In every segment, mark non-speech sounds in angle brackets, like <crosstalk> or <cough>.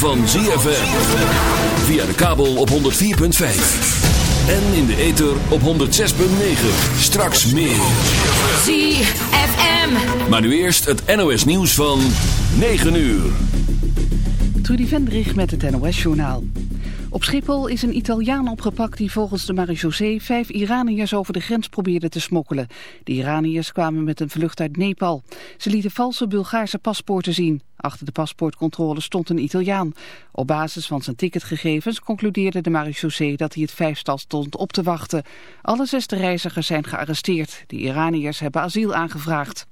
van ZFM. Via de kabel op 104.5. En in de ether op 106.9. Straks meer. ZFM. Maar nu eerst het NOS nieuws van 9 uur. Trudy Vendrich met het NOS-journaal. Op Schiphol is een Italiaan opgepakt die volgens de marechaussee vijf Iraniërs over de grens probeerde te smokkelen. De Iraniërs kwamen met een vlucht uit Nepal. Ze lieten valse Bulgaarse paspoorten zien. Achter de paspoortcontrole stond een Italiaan. Op basis van zijn ticketgegevens concludeerde de marechaussee dat hij het vijfstal stond op te wachten. Alle zesde reizigers zijn gearresteerd. De Iraniërs hebben asiel aangevraagd.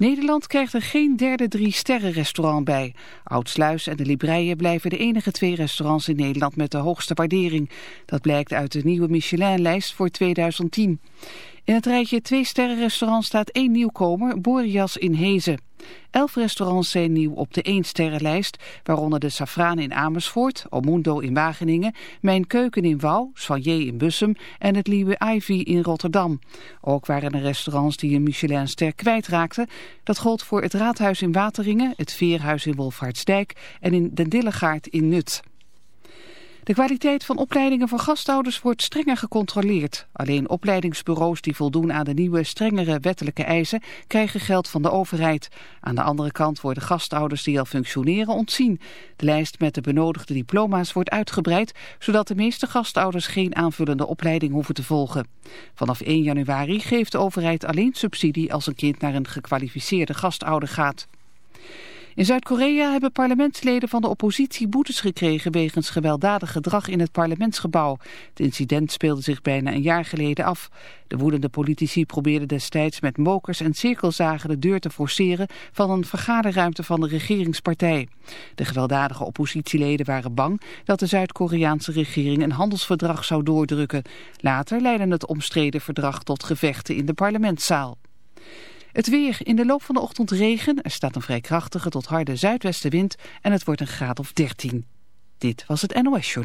Nederland krijgt er geen derde drie-sterren-restaurant bij. Oudsluis en de Libreien blijven de enige twee restaurants in Nederland met de hoogste waardering. Dat blijkt uit de nieuwe Michelin-lijst voor 2010. In het rijtje twee-sterren-restaurant staat één nieuwkomer, Boreas in Hezen. Elf restaurants zijn nieuw op de één-sterrenlijst, waaronder de Safraan in Amersfoort, Omundo in Wageningen, Mijn Keuken in Wouw, Soigné in Bussum en het Lieve Ivy in Rotterdam. Ook waren er restaurants die een Michelinster kwijtraakten. Dat gold voor het Raadhuis in Wateringen, het Veerhuis in Wolvaartsdijk en in Den Dillegaard in Nut. De kwaliteit van opleidingen voor gastouders wordt strenger gecontroleerd. Alleen opleidingsbureaus die voldoen aan de nieuwe, strengere wettelijke eisen krijgen geld van de overheid. Aan de andere kant worden gastouders die al functioneren ontzien. De lijst met de benodigde diploma's wordt uitgebreid, zodat de meeste gastouders geen aanvullende opleiding hoeven te volgen. Vanaf 1 januari geeft de overheid alleen subsidie als een kind naar een gekwalificeerde gastouder gaat. In Zuid-Korea hebben parlementsleden van de oppositie boetes gekregen wegens gewelddadig gedrag in het parlementsgebouw. Het incident speelde zich bijna een jaar geleden af. De woedende politici probeerden destijds met mokers en cirkelzagen de deur te forceren van een vergaderruimte van de regeringspartij. De gewelddadige oppositieleden waren bang dat de Zuid-Koreaanse regering een handelsverdrag zou doordrukken. Later leidde het omstreden verdrag tot gevechten in de parlementszaal. Het weer. In de loop van de ochtend regen. Er staat een vrij krachtige tot harde zuidwestenwind. En het wordt een graad of 13. Dit was het NOS Show.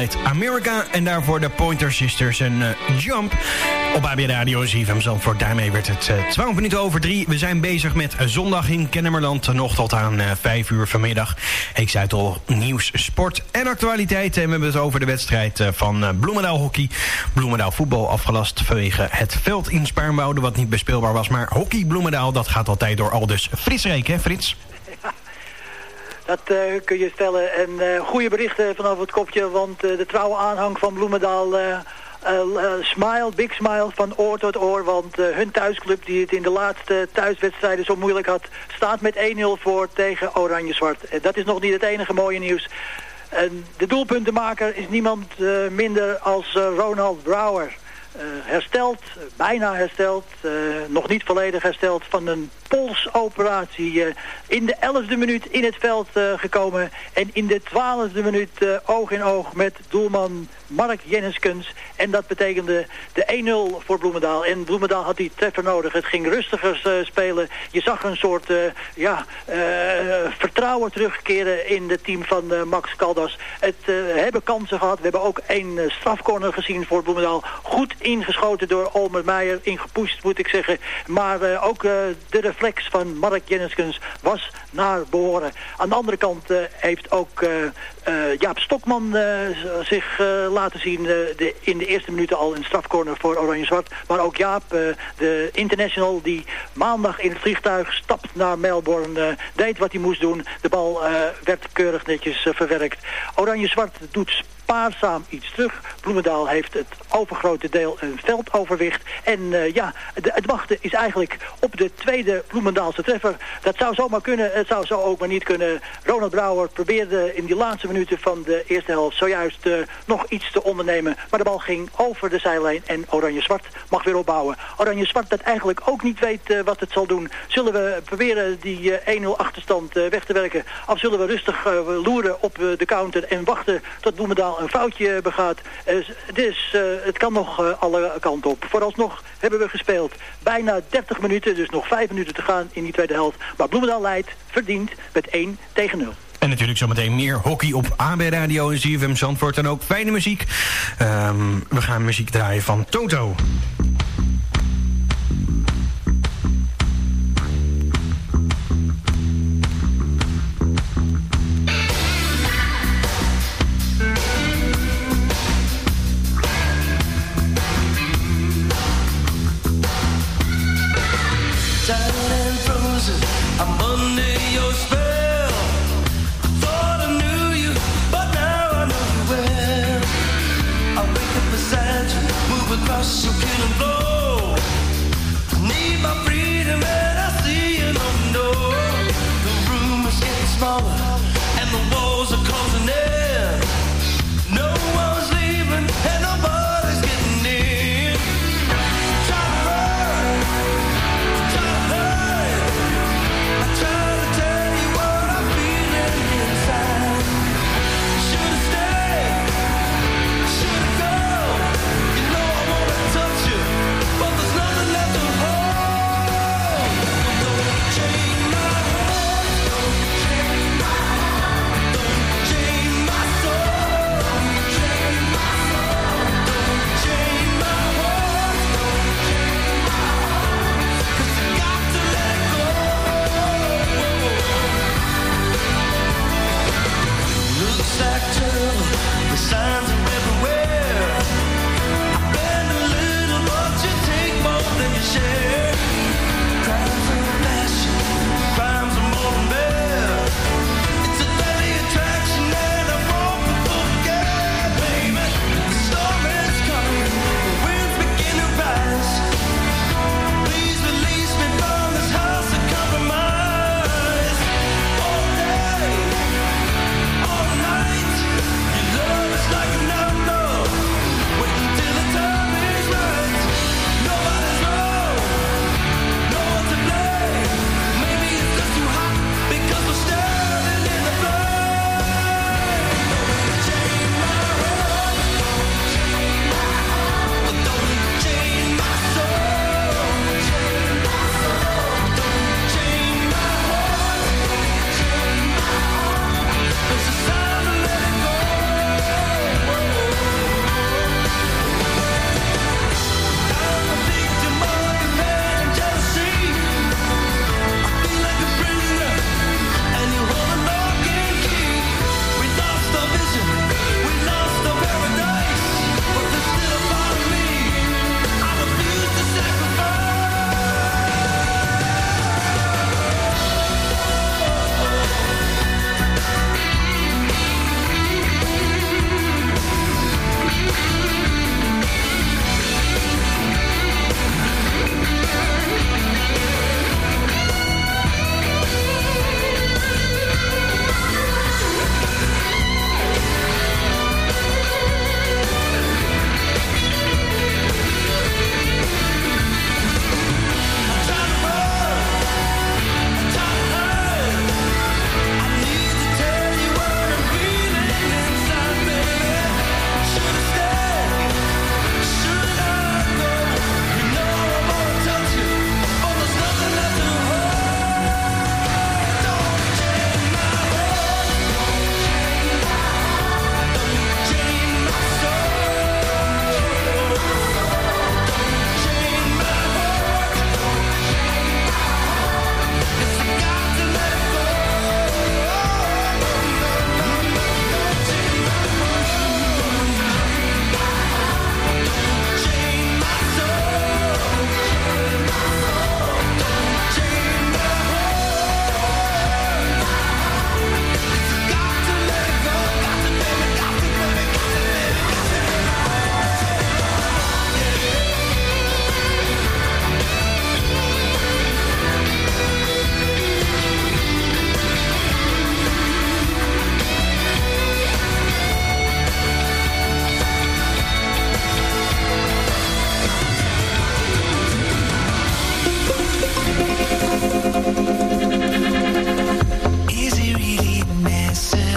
America en daarvoor de Pointer Sisters en eh, Jump. Op AB Radio ZFM Zandvoort. Daarmee werd het eh, 12 minuten over drie. We zijn bezig met eh, zondag in Kennemerland. Nog tot aan eh 5 uur vanmiddag. Ik zei het al, nieuws, sport en actualiteit. En we hebben het over de wedstrijd van Bloemendaal Hockey. Bloemendaal voetbal afgelast vanwege het veld in Spaarnwoude... wat niet bespeelbaar was. Maar hockey Bloemendaal, dat gaat altijd door Aldus. Frits Reek, hè Frits? Dat eh, kun je stellen. En eh, goede berichten vanaf het kopje, want eh, de trouwe aanhang van Bloemendaal... smile, big smile van oor tot oor, want hun thuisclub die het in de laatste thuiswedstrijden zo moeilijk had, staat met 1-0 voor tegen Oranje-Zwart. Dat is nog niet het enige mooie nieuws. De doelpuntenmaker is niemand minder als Ronald Brouwer. Hersteld, bijna hersteld, nog niet volledig hersteld van een polsoperatie. eh, in de 11e minuut in het veld eh, gekomen en in de 12e minuut eh, oog in oog met doelman Mark Jenniskens. En dat betekende de 1-0 voor Bloemendaal. En Bloemendaal had die treffer nodig. Het ging rustiger spelen. Je zag een soort ja, vertrouwen terugkeren in het team van Max Caldas. Het hebben kansen gehad. We hebben ook één strafcorner gezien voor Bloemendaal. Goed ingeschoten door Olmer Meijer. Ingepusht moet ik zeggen. Maar ook de reflex van Mark Jenniskens was naar behoren. Aan de andere kant heeft ook Jaap Stokman zich laten zien de, in de eerste minuten al een strafcorner voor Oranje-Zwart. Maar ook Jaap, de international die maandag in het vliegtuig stapt naar Melbourne, deed wat hij moest doen. De bal werd keurig netjes verwerkt. Oranje-Zwart doet spaarzaam iets terug. Bloemendaal heeft het overgrote deel een veldoverwicht. En uh, ja, de, het wachten is eigenlijk op de tweede Bloemendaalse treffer. Dat zou zomaar kunnen, het zou zo ook maar niet kunnen. Ronald Brouwer probeerde in die laatste minuten van de eerste helft zojuist uh, nog iets te ondernemen. Maar de bal ging over de zijlijn en Oranje-Zwart mag weer opbouwen. Oranje-Zwart dat eigenlijk ook niet weet uh, wat het zal doen. Zullen we proberen die 1-0 achterstand weg te werken? Of zullen we rustig loeren op de counter en wachten tot Bloemendaal een foutje begaat. dus uh, het kan nog uh, alle kanten op. Vooralsnog hebben we gespeeld bijna 30 minuten, dus nog 5 minuten te gaan in die tweede helft. Maar Bloemendaal leidt, verdient, met 1 tegen 0. En natuurlijk zometeen meer hockey op AB Radio en ZFM Zandvoort. En ook fijne muziek. Um, we gaan muziek draaien van Toto.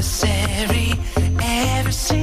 necessary. Every single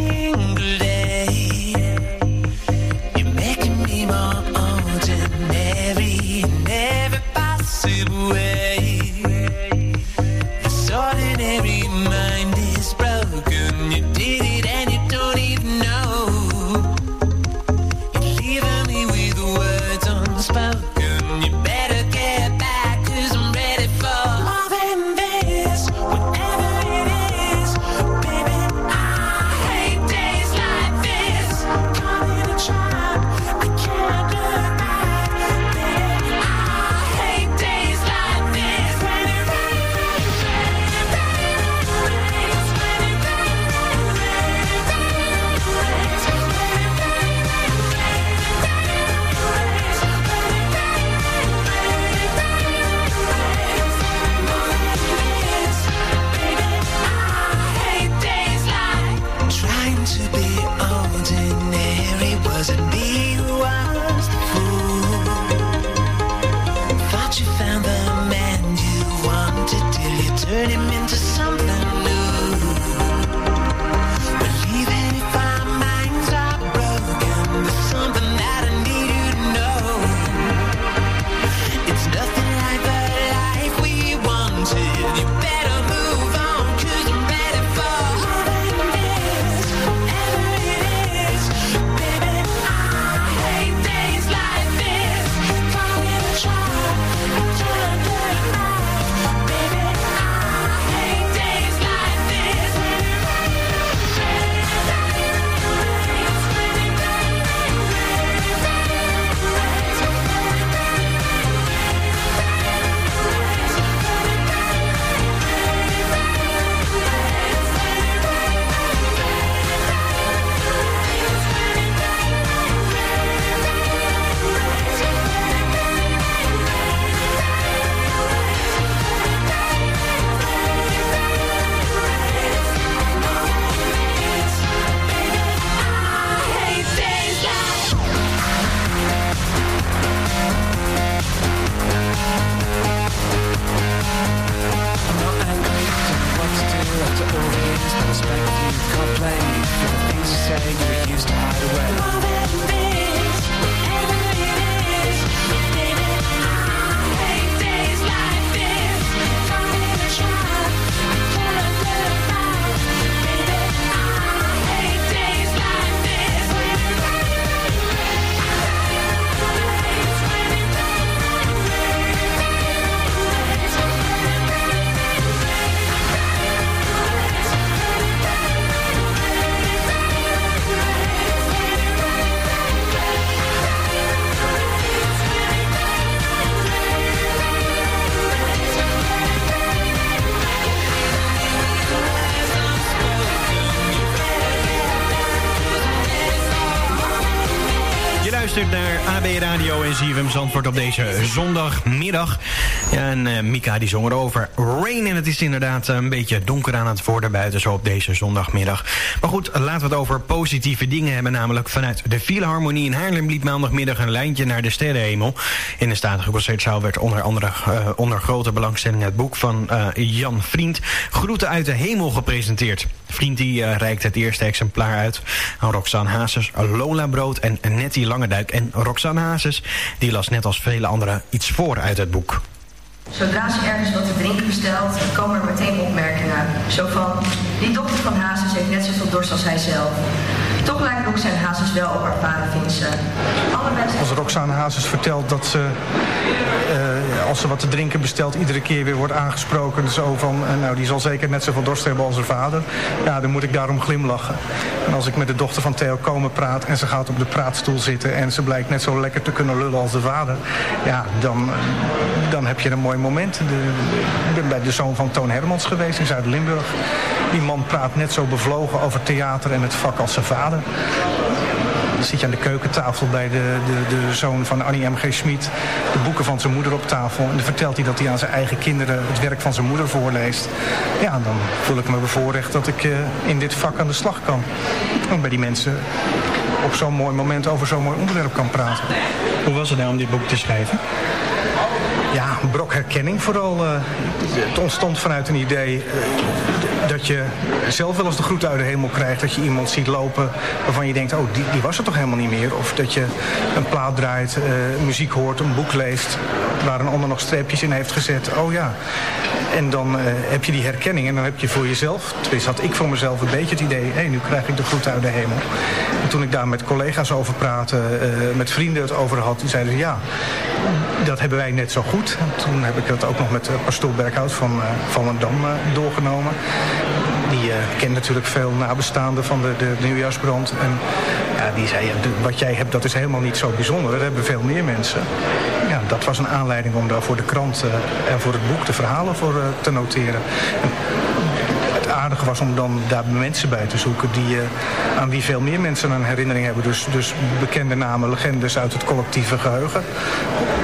Op deze zondagmiddag. Ja, en eh, Mika die zong erover rain. En het is inderdaad een beetje donker aan het worden buiten zo op deze zondagmiddag. Maar goed, laten we het over positieve dingen hebben. Namelijk vanuit de Philharmonie in Haarlem liep maandagmiddag een lijntje naar de sterrenhemel. In de statige concertzaal werd onder andere eh, onder grote belangstelling het boek van eh, Jan Vriend... Groeten uit de hemel gepresenteerd. Vriend die eh, reikt het eerste exemplaar uit aan Roxanne Hazes, Lola Brood en Nettie Langeduik. En Roxanne Hazes die las net als vele anderen iets voor uit het boek. Zodra ze ergens wat te drinken bestelt, komen er meteen opmerkingen. Zo van, die dochter van Hazes heeft net zoveel dorst als hij zelf. Toch lijkt zijn Hazes wel op haar vader zijn... Als Roxane Hazes vertelt dat ze, eh, als ze wat te drinken bestelt, iedere keer weer wordt aangesproken. Zo van, eh, nou die zal zeker net zoveel dorst hebben als haar vader. Ja, dan moet ik daarom glimlachen. En als ik met de dochter van Theo Komen praat en ze gaat op de praatstoel zitten en ze blijkt net zo lekker te kunnen lullen als de vader. Ja, dan, eh, dan heb je een mooi moment. De, ik ben bij de zoon van Toon Hermans geweest in Zuid-Limburg. Die man praat net zo bevlogen over theater en het vak als zijn vader. Dan zit je aan de keukentafel bij de, de, de zoon van Annie M.G. Schmid. De boeken van zijn moeder op tafel. En dan vertelt hij dat hij aan zijn eigen kinderen het werk van zijn moeder voorleest. Ja, dan voel ik me bevoorrecht dat ik eh, in dit vak aan de slag kan. En bij die mensen op zo'n mooi moment over zo'n mooi onderwerp kan praten. Hoe was het nou om dit boek te schrijven? Ja, een brok herkenning vooral. eh, het ontstond vanuit een idee eh, dat je zelf wel eens de groeten uit de hemel krijgt. Dat je iemand ziet lopen waarvan je denkt, oh, die, die was er toch helemaal niet meer. Of dat je een plaat draait, eh, muziek hoort, een boek leest... waar een ander nog streepjes in heeft gezet. Oh ja. En dan eh, heb je die herkenning en dan heb je voor jezelf... tenminste had ik voor mezelf een beetje het idee... hé, nu krijg ik de groeten uit de hemel. En toen ik daar met collega's over praatte, eh, met vrienden het over had... die zeiden ze, ja, dat hebben wij net zo goed. En toen heb ik dat ook nog met uh, pastoor Berghout van uh, uh, doorgenomen. Die kent natuurlijk veel nabestaanden van de, de, nieuwjaarsbrand. En ja, die zei, wat jij hebt, dat is helemaal niet zo bijzonder. Dat hebben veel meer mensen. Dat was een aanleiding om daar voor de krant uh, en voor het boek de verhalen voor uh, te noteren. En het aardige was om dan daar mensen bij te zoeken die, uh, aan wie veel meer mensen een herinnering hebben. Dus, dus bekende namen, legendes uit het collectieve geheugen.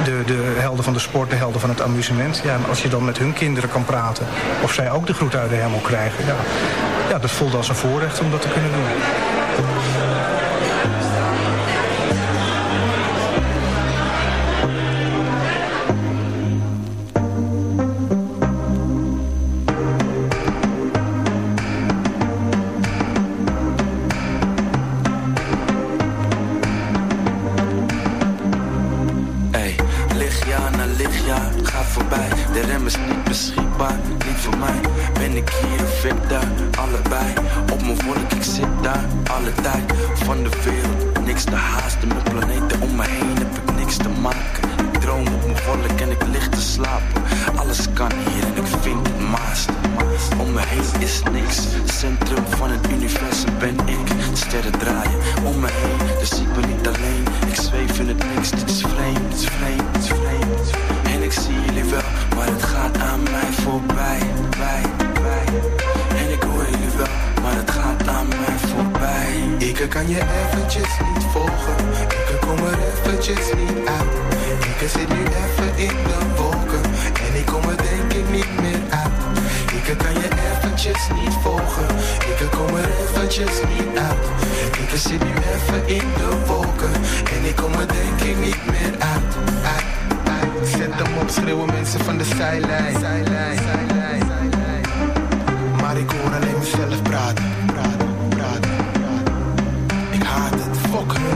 De, de helden van de sport, de helden van het amusement. Ja, en als je dan met hun kinderen kan praten, of zij ook de groet uit de hemel krijgen. Ja, ja, dat voelde als een voorrecht om dat te kunnen doen.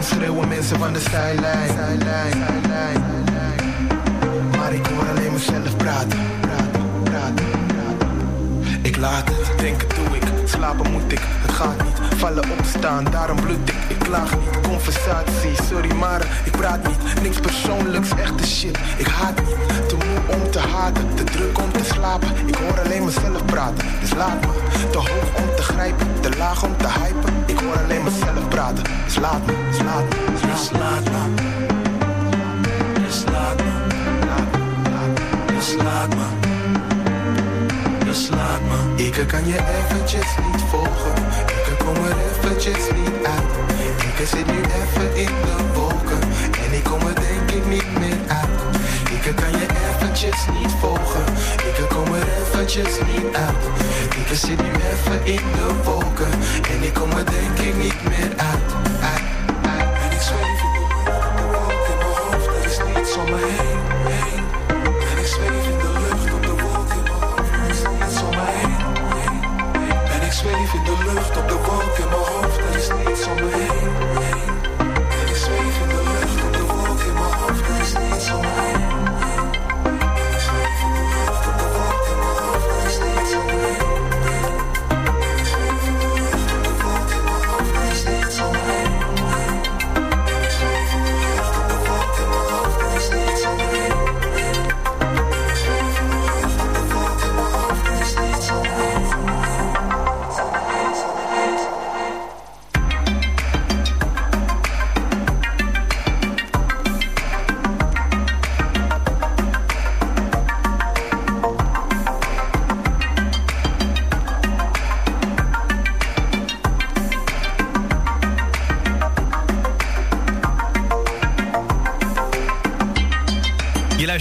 Schreeuwen mensen van de zijlijn. Maar ik hoor alleen mezelf praten. praten, praten, praten. Ik laat het, denken doe ik, slapen moet ik, gaat niet. Vallen opstaan, daarom bloed ik, ik klaag niet. Conversatie, sorry maar ik praat niet. Niks persoonlijks, echte shit, ik haat niet. Te moe om te haten, te druk om te slapen. Ik hoor alleen mezelf praten, dus laat me. Te hoog om te grijpen, te laag om te hypen. Ik hoor alleen mezelf praten, dus laat me, dus laat me, dus laat me. Dus laat me, dus laat me, dus laat me. Ik kan je eventjes niet volgen. Ik kom er eventjes niet uit. Ik zit nu even in de wolken. En ik kom er denk ik niet meer uit. Ik kan je eventjes niet volgen. Ik kom er eventjes niet uit. Ik zit nu even in de wolken. En ik kom er denk ik niet meer uit.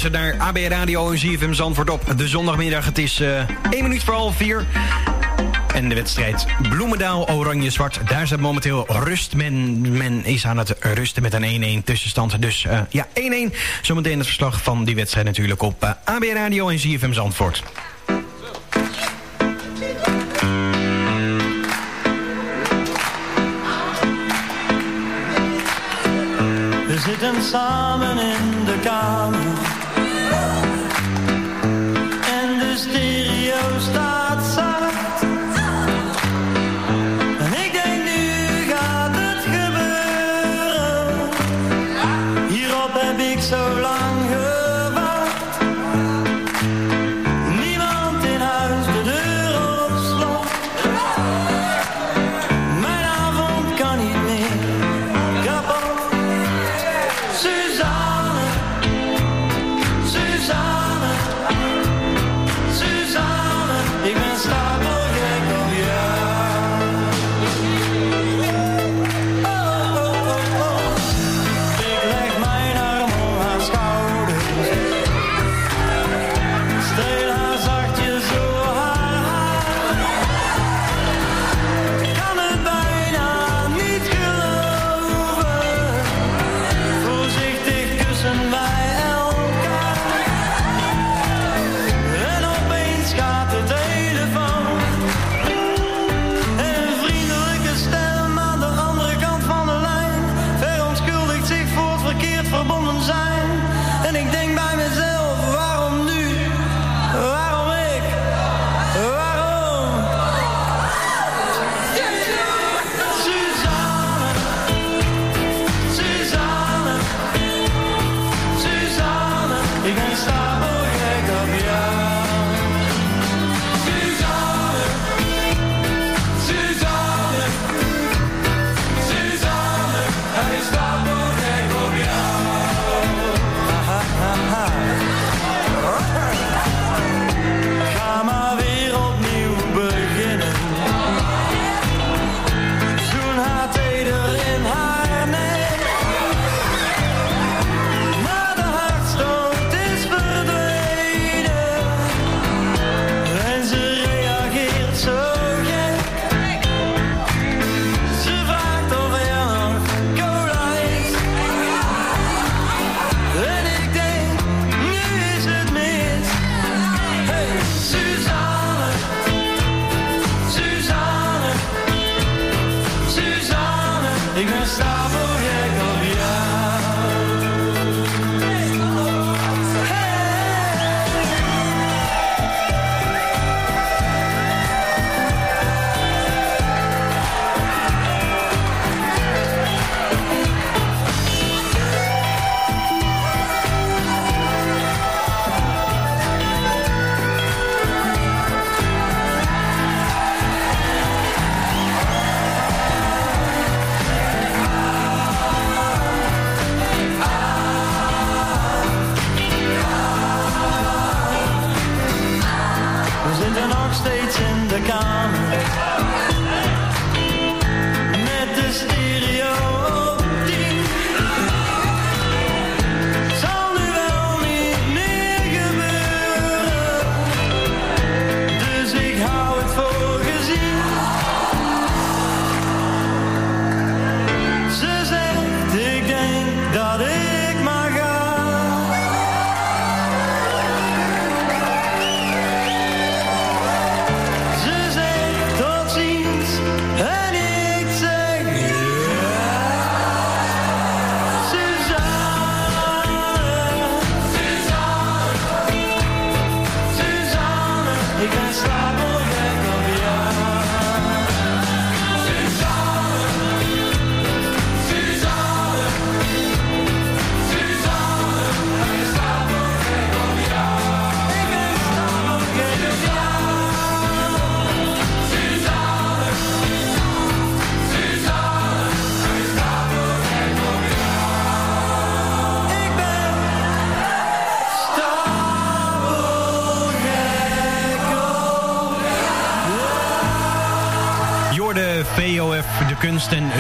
Luistert naar AB Radio en ZFM Zandvoort op de zondagmiddag. Het is eh 1 minuut voor half 4. En de wedstrijd Bloemendaal Oranje-Zwart. Daar staat momenteel rust. Men, men is aan het rusten met een 1-1 tussenstand. Dus eh, ja, 1-1. Zometeen het verslag van die wedstrijd natuurlijk op eh, AB Radio en ZFM Zandvoort. We zitten samen in de kamer.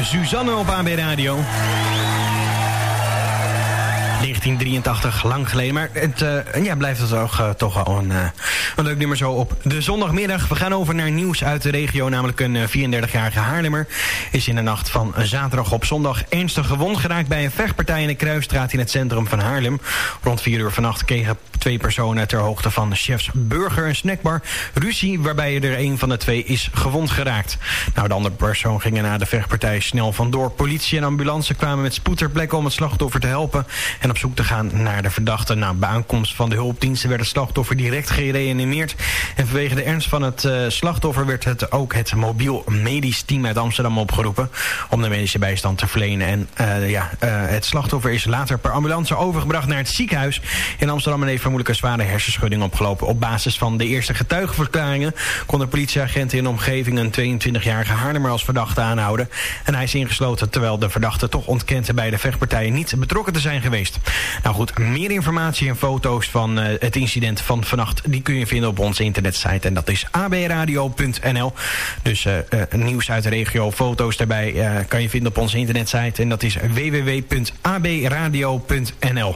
Suzanne op AB Radio. 1983, lang geleden. Maar het eh, ja, blijft het ook, eh, toch wel een, eh, een leuk nummer zo op de zondagmiddag. We gaan over naar nieuws uit de regio. Namelijk een eh, 34-jarige Haarlemmer is in de nacht van zaterdag op zondag ernstig gewond geraakt bij een vechtpartij in de Kruisstraat in het centrum van Haarlem. Rond 4 uur vannacht kregen twee personen ter hoogte van Chefs Burger een snackbar ruzie waarbij er een van de twee is gewond geraakt. Nou, de andere persoon ging er na de vechtpartij snel vandoor. Politie en ambulance kwamen met spoed ter plekke om het slachtoffer te helpen en op zoek te gaan naar de verdachte. Nou, bij aankomst van de hulpdiensten werd het slachtoffer direct gereanimeerd. En vanwege de ernst van het eh, slachtoffer werd het ook het mobiel medisch team uit Amsterdam opgeroepen om de medische bijstand te verlenen. En eh, ja, eh, het slachtoffer is later per ambulance overgebracht naar het ziekenhuis in Amsterdam en vermoedelijk een zware hersenschudding opgelopen. Op basis van de eerste getuigenverklaringen kon de politieagenten in de omgeving een 22-jarige Haarlemmer als verdachte aanhouden. En hij is ingesloten terwijl de verdachte toch ontkent bij de vechtpartijen niet betrokken te zijn geweest. Nou goed, meer informatie en foto's van eh, het incident van vannacht... die kun je vinden op onze internetsite en dat is abradio.nl. Dus eh, nieuws uit de regio, foto's daarbij kan je vinden op onze internetsite... en dat is www.abradio.nl.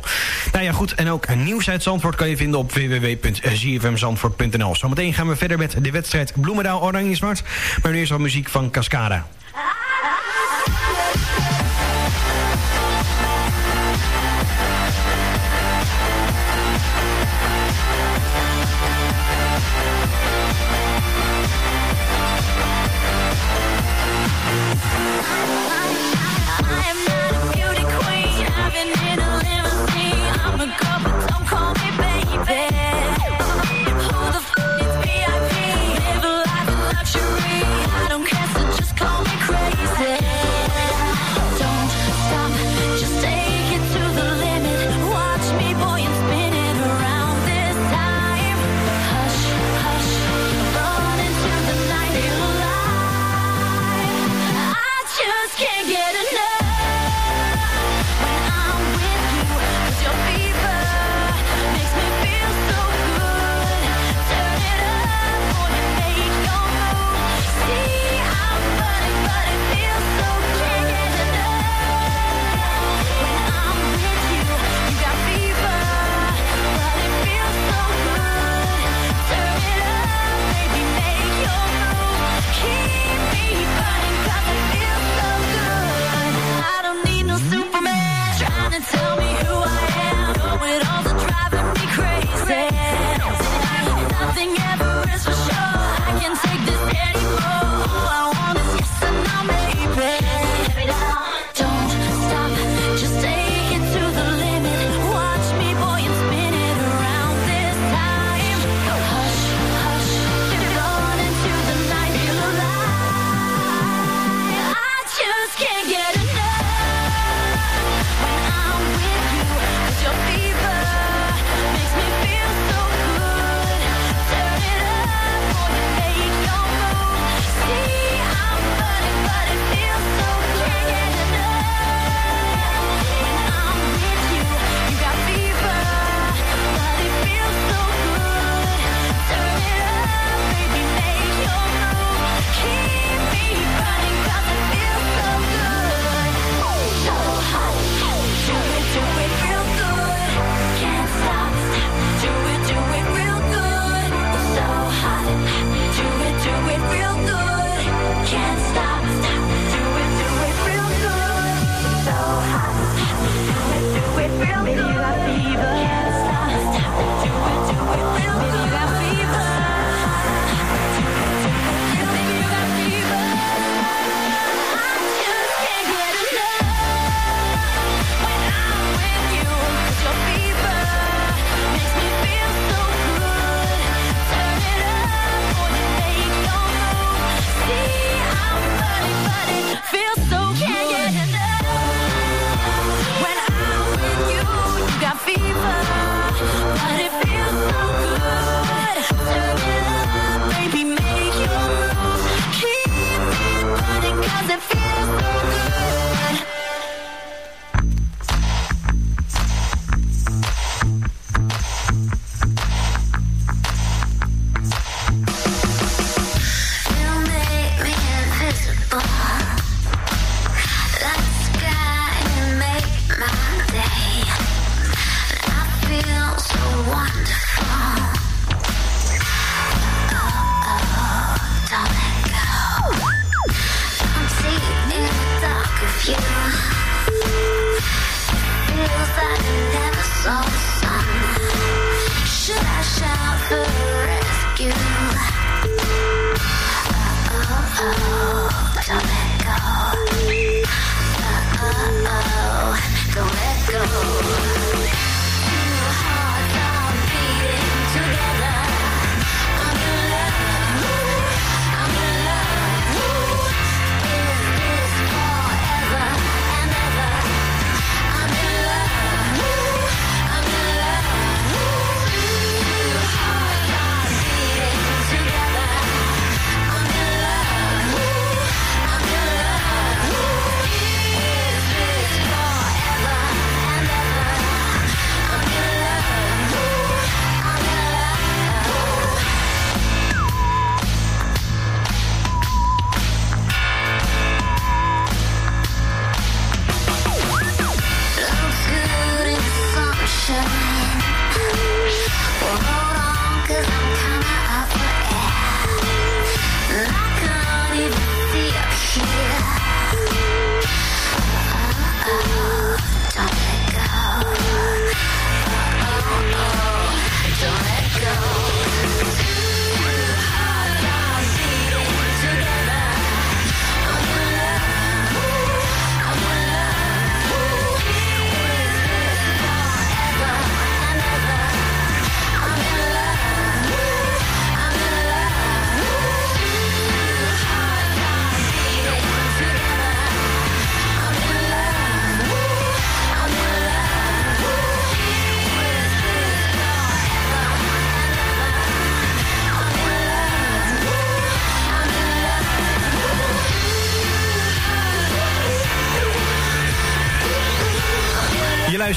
Nou ja, goed, en ook nieuws uit kan je vinden op www.zfmzandvoort.nl. Zometeen gaan we verder met de wedstrijd Bloemendaal Oranje Zwart. Maar nu wat muziek van Cascada.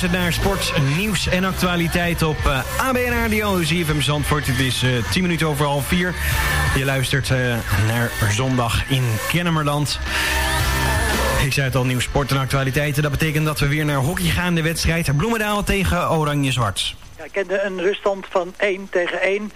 Luistert naar sport, nieuws en actualiteit op eh, AB Radio, ZFM Zandvoort. Het is eh 10 minuten over half 4. Je luistert eh, naar zondag in Kennemerland. Ik zei het al, nieuws, sport en actualiteiten. Dat betekent dat we weer naar hockey gaan. De wedstrijd Bloemendaal tegen Oranje-Zwart. Ja, ik kende een ruststand van 1 tegen 1.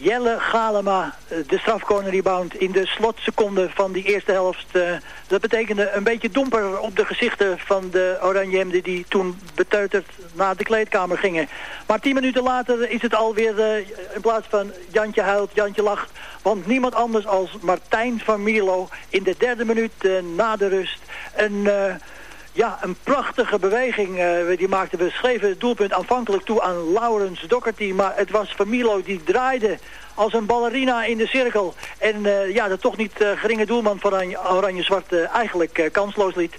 Jelle Galema, eh, de strafcorner rebound in de slotseconde van die eerste helft. eh, dat betekende een beetje domper op de gezichten van de Oranjemden die toen beteuterd naar de kleedkamer gingen. Maar tien minuten later is het alweer eh, in plaats van Jantje huilt, Jantje lacht. Want niemand anders als Martijn van Mierlo in de derde minuut na de rust een... ja, een prachtige beweging. eh, die maakte we schreven het doelpunt aanvankelijk toe aan Laurens Docherty. Maar het was Familo die draaide als een ballerina in de cirkel. En eh, ja, de toch niet eh, geringe doelman van Oranje- Oranje-Zwart eigenlijk kansloos liet.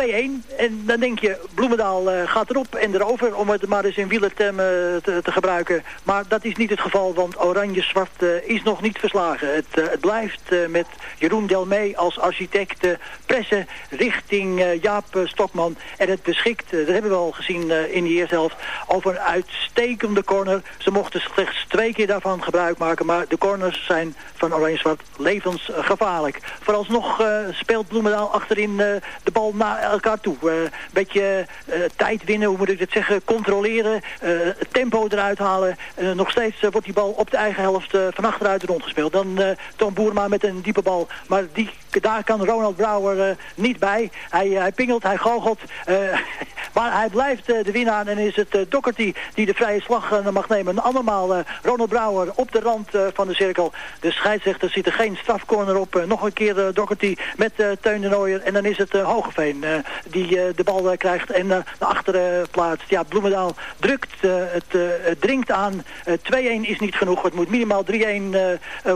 2-1. En dan denk je, Bloemendaal eh, gaat erop en erover, om het maar eens in wielertermen te, te gebruiken. Maar dat is niet het geval, want Oranje-Zwart eh, is nog niet verslagen. Het, eh, het blijft eh, met Jeroen Delmee als architect eh, pressen richting eh, Jaap eh, Stokman. En het beschikt, eh, dat hebben we al gezien eh, in de eerste helft, over een uitstekende corner. Ze mochten slechts twee keer daarvan gebruik maken, maar de corners zijn van Oranje-Zwart levensgevaarlijk. Vooralsnog eh, speelt Bloemendaal achterin eh, de bal elkaar toe. Eh, Een beetje eh, tijd winnen, hoe moet ik het zeggen, controleren, eh, tempo eruit halen. Nog steeds wordt die bal op de eigen helft van achteruit rondgespeeld. Dan Tom Boerma met een diepe bal. Maar die, daar kan Ronald Brouwer niet bij. Hij, hij pingelt, hij goochelt. <laughs> maar hij blijft de winnaar en is het Doherty die de vrije slag mag nemen. Andermaal eh, Ronald Brouwer op de rand van de cirkel. De scheidsrechter ziet er geen strafcorner op. Nog een keer Doherty met Teun de Nooier. En dan is het Hogeveen die uh, de bal uh, krijgt en naar achteren plaatst. Ja, Bloemendaal drukt, het, dringt aan. Uh, 2-1 is niet genoeg. Het moet minimaal 3-1 uh,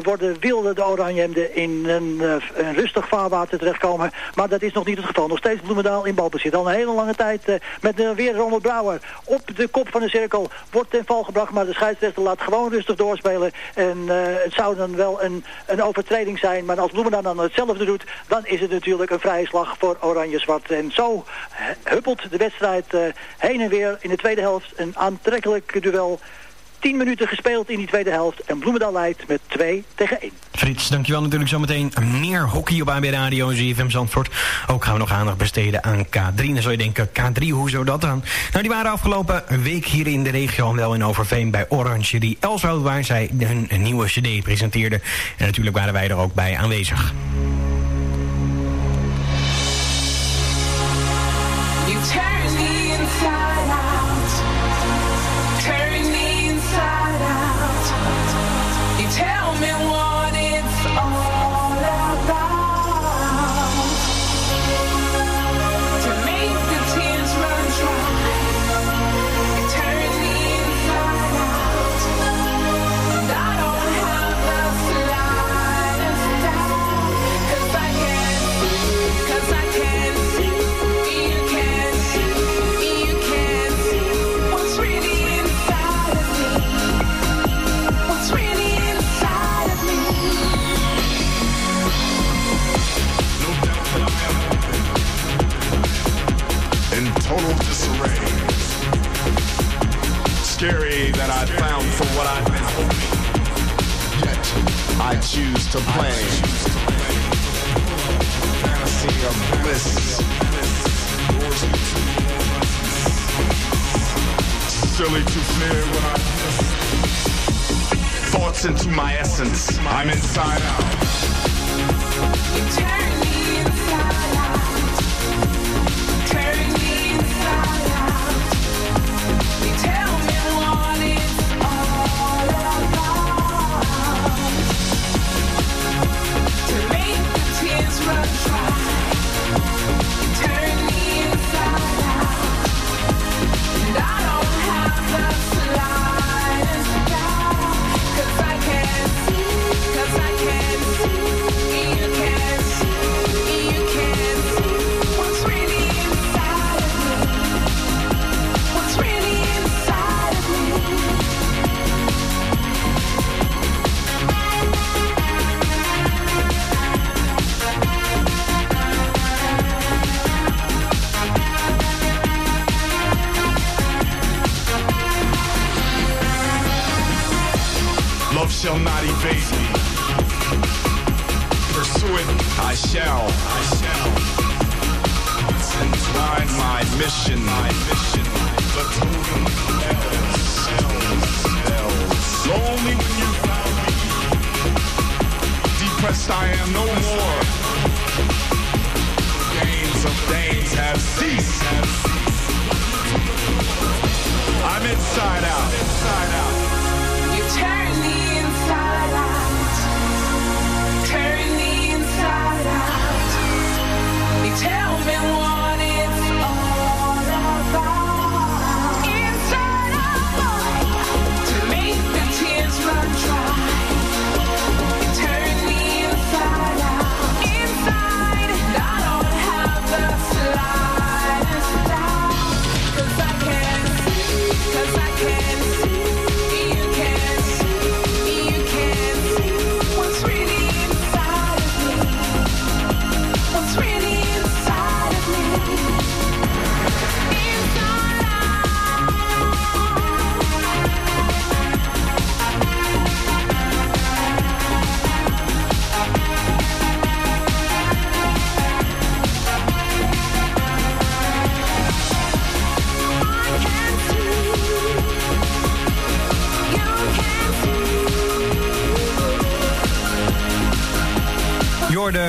worden. Wilde de Oranjemden in een, een rustig vaarwater terechtkomen. Maar dat is nog niet het geval. Nog steeds Bloemendaal in balbezit. Al een hele lange tijd met weer Ronald Brouwer op de kop van de cirkel. Wordt ten val gebracht, maar de scheidsrechter laat gewoon rustig doorspelen. En het zou dan wel een, een overtreding zijn. Maar als Bloemendaal dan hetzelfde doet, dan is het natuurlijk een vrije slag voor Oranje-Zwart. En zo huppelt de wedstrijd uh, heen en weer in de tweede helft. Een aantrekkelijk duel. 10 minuten gespeeld in die tweede helft. En Bloemendaal leidt met 2 tegen 1. Frits, dankjewel natuurlijk zometeen. Meer hockey op AB Radio en ZFM Zandvoort. Ook gaan we nog aandacht besteden aan K3. Dan zou je denken, K3, hoe zou dat dan? Nou, die waren afgelopen week hier in de regio wel in Overveen bij Orangerie Elswoud... waar zij hun nieuwe cd presenteerden. En natuurlijk waren wij er ook bij aanwezig. that I found for what I found. Yet I choose to play. Fantasy of bliss. Silly to fear when I miss. Thoughts into my essence. I'm inside out.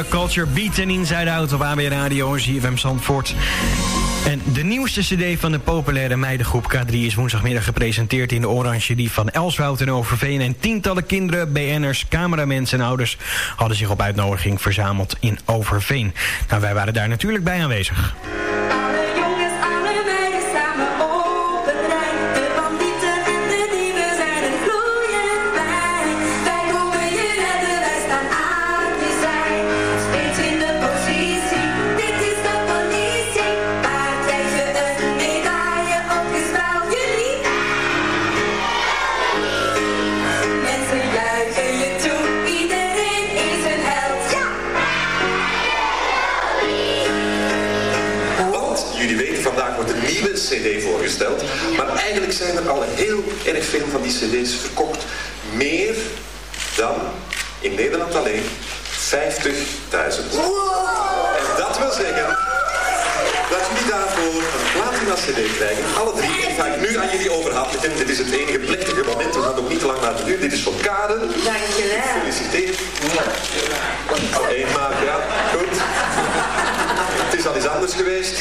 Culture Beat en Inside Out op AB Radio en ZFM Zandvoort. En de nieuwste cd van de populaire meidengroep K3 is woensdagmiddag gepresenteerd in de Oranje Orangerie van Elswoud en Overveen. En tientallen kinderen, BN'ers, cameramensen en ouders hadden zich op uitnodiging verzameld in Overveen. Nou, wij waren daar natuurlijk bij aanwezig. erg veel van die cd's verkocht. Meer dan in Nederland alleen 50.000. En dat wil zeggen dat jullie daarvoor een platina cd krijgen. Alle drie, die ga ik nu aan jullie overhandigen. Dit is het enige plechtige moment, we gaan nog niet te lang laten duren. Dit is voor Kade. Dankjewel. Gefeliciteerd. Eén maak, ja. Goed. Het is al eens anders geweest.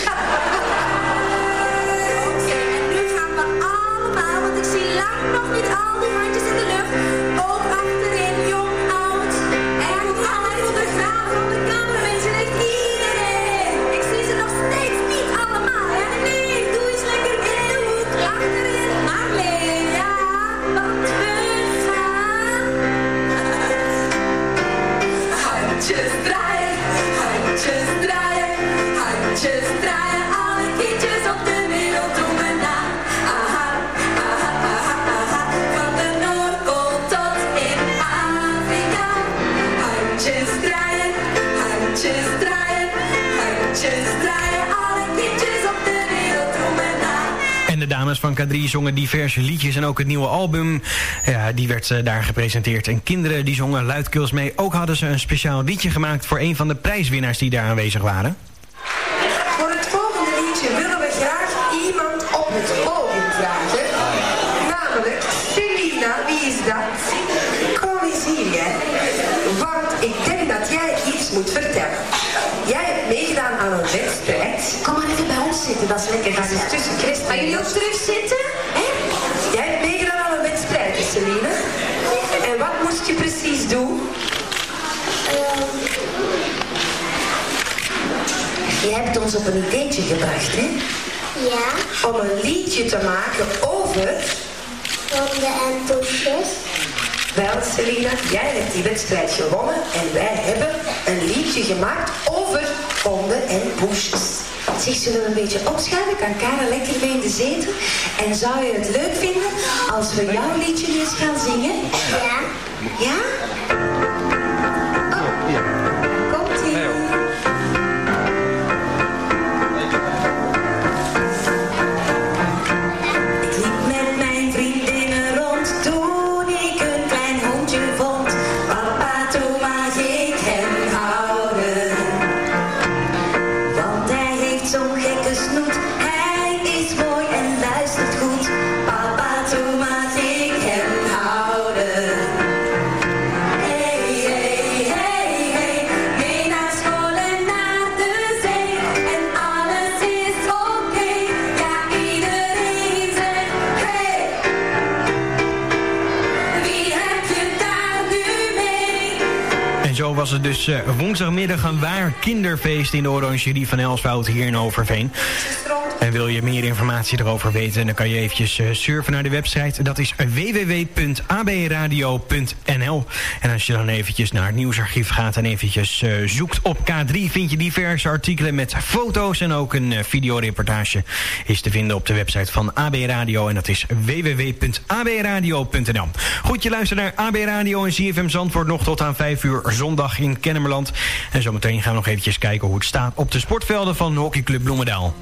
K3 zongen diverse liedjes en ook het nieuwe album. Ja, die werd eh, daar gepresenteerd. En kinderen die zongen luidkeels mee. Ook hadden ze een speciaal liedje gemaakt voor een van de prijswinnaars die daar aanwezig waren. Ja. Om een liedje te maken over... Honden en poesjes. Wel, Selina, jij hebt die wedstrijd gewonnen en wij hebben een liedje gemaakt over honden en poesjes. Zeg, zullen we een beetje opschuiven? Kan Kara lekker mee in de zetel? En zou je het leuk vinden als we jouw liedje eens gaan zingen? Ja. Ja? Eh, woensdagmiddag een waar kinderfeest in de Orangerie van Elswoud hier in Overveen. En wil je meer informatie erover weten, dan kan je eventjes eh, surfen naar de website. Dat is www.abradio.nl. En als je dan eventjes naar het nieuwsarchief gaat en eventjes eh, zoekt op K3... vind je diverse artikelen met foto's en ook een eh, videoreportage... is te vinden op de website van AB Radio. En dat is www.abradio.nl. Goed, je luistert naar AB Radio en CFM Zandvoort nog tot aan 5 uur zondag in Kennemerland. En zometeen gaan we nog eventjes kijken hoe het staat op de sportvelden van Hockeyclub Bloemendaal.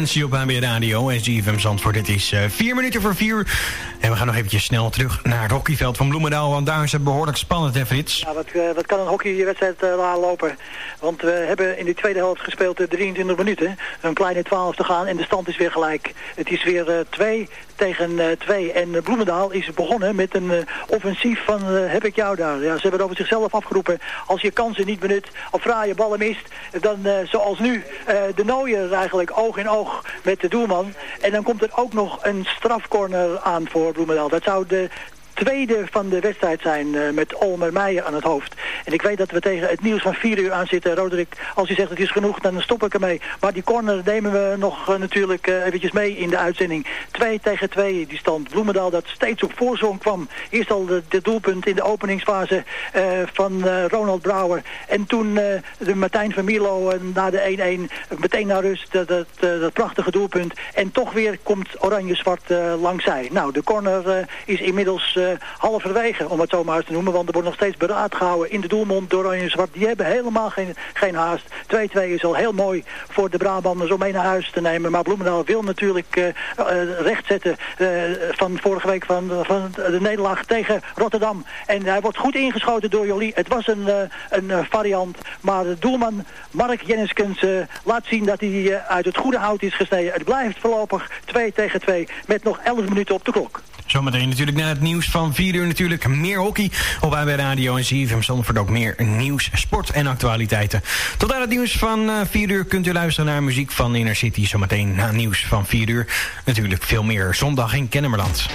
Nancy op AB Radio en GFM Zandvoort. Het is eh, vier minuten voor vier. En we gaan nog eventjes snel terug naar het hockeyveld van Bloemendaal. Want daar is het behoorlijk spannend, hè Frits? Ja, wat, eh, wat kan een hockeywedstrijd uh, lopen? Want we hebben in de tweede helft gespeeld uh, 23 minuten. Een kleine 12 te gaan en de stand is weer gelijk. Het is weer 2 tegen 2. en Bloemendaal is begonnen met een offensief van heb ik jou daar. Ja, ze hebben het over zichzelf afgeroepen. Als je kansen niet benut of fraaie ballen mist, dan zoals nu de Nooier eigenlijk oog in oog met de doelman. En dan komt er ook nog een strafcorner aan voor Bloemendaal. Dat zou de tweede van de wedstrijd zijn uh, met Olmer Meijer aan het hoofd. En ik weet dat we tegen het nieuws van 4 uur aan zitten. Roderick, als je zegt het is genoeg, dan stop ik ermee. Maar die corner nemen we nog uh, natuurlijk uh, eventjes mee in de uitzending. 2 tegen 2 die stand. Bloemendaal dat steeds op voorzorg kwam. Eerst al de doelpunt in de openingsfase van Ronald Brouwer. En toen de Martijn van Milo na de 1-1 meteen naar rust. Dat, dat, dat, prachtige doelpunt. En toch weer komt Oranje-Zwart langzij. Nou, de corner is inmiddels halverwege, om het zo maar eens te noemen. Want er wordt nog steeds beraad gehouden in de doelmond door Oranje Zwart. Die hebben helemaal geen, geen haast. 2-2 is al heel mooi voor de Brabanders om mee naar huis te nemen. Maar Bloemendaal wil natuurlijk uh, uh, rechtzetten van vorige week van, van de nederlaag tegen Rotterdam. En hij wordt goed ingeschoten door Jolie. Het was een, een variant. Maar de doelman Mark Jenniskens laat zien dat hij uit het goede hout is gesneden. Het blijft voorlopig 2 tegen 2 met nog 11 minuten op de klok. Zometeen natuurlijk na het nieuws van 4 uur natuurlijk meer hockey op AB Radio en CFM Zandvoort ook meer nieuws, sport en actualiteiten. Tot aan het nieuws van 4 uur kunt u luisteren naar muziek van Inner City. Zometeen na nieuws van 4 uur natuurlijk veel meer zondag in Kennemerland.